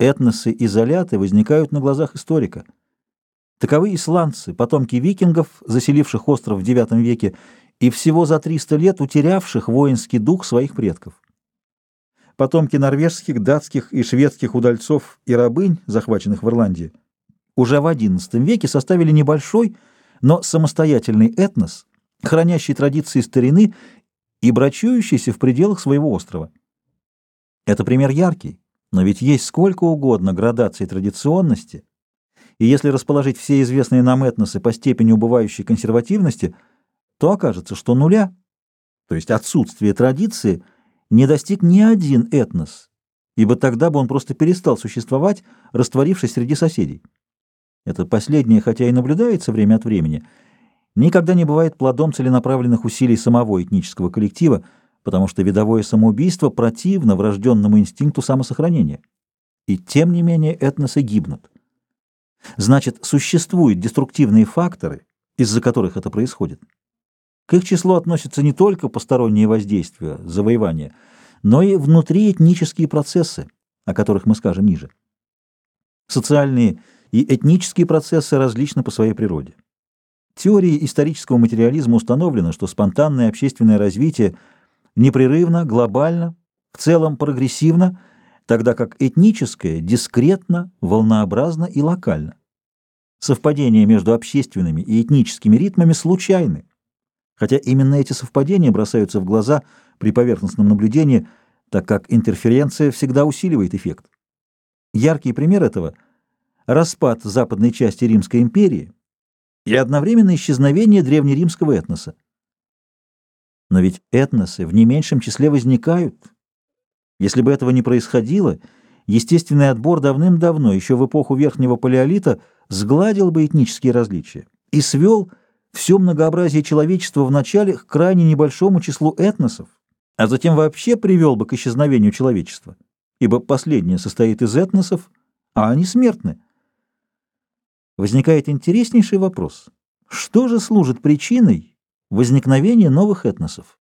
Этносы-изоляты возникают на глазах историка. Таковы исландцы, потомки викингов, заселивших остров в IX веке и всего за 300 лет утерявших воинский дух своих предков. Потомки норвежских, датских и шведских удальцов и рабынь, захваченных в Ирландии, уже в XI веке составили небольшой, но самостоятельный этнос, хранящий традиции старины и брачующийся в пределах своего острова. Это пример яркий, но ведь есть сколько угодно градаций традиционности, и если расположить все известные нам этносы по степени убывающей консервативности, то окажется, что нуля, то есть отсутствие традиции, не достиг ни один этнос, ибо тогда бы он просто перестал существовать, растворившись среди соседей. Это последнее, хотя и наблюдается время от времени, никогда не бывает плодом целенаправленных усилий самого этнического коллектива, потому что видовое самоубийство противно врожденному инстинкту самосохранения. И тем не менее этносы гибнут. Значит, существуют деструктивные факторы, из-за которых это происходит. К их числу относятся не только посторонние воздействия, завоевания, но и внутриэтнические процессы, о которых мы скажем ниже. Социальные и этнические процессы различны по своей природе. Теорией исторического материализма установлено, что спонтанное общественное развитие – непрерывно, глобально, в целом прогрессивно, тогда как этническое дискретно, волнообразно и локально. Совпадения между общественными и этническими ритмами случайны, хотя именно эти совпадения бросаются в глаза при поверхностном наблюдении, так как интерференция всегда усиливает эффект. Яркий пример этого – распад западной части Римской империи и одновременное исчезновение древнеримского этноса. Но ведь этносы в не меньшем числе возникают. Если бы этого не происходило, естественный отбор давным-давно, еще в эпоху Верхнего Палеолита, сгладил бы этнические различия и свел все многообразие человечества вначале к крайне небольшому числу этносов, а затем вообще привел бы к исчезновению человечества, ибо последнее состоит из этносов, а они смертны. Возникает интереснейший вопрос. Что же служит причиной возникновение новых этносов.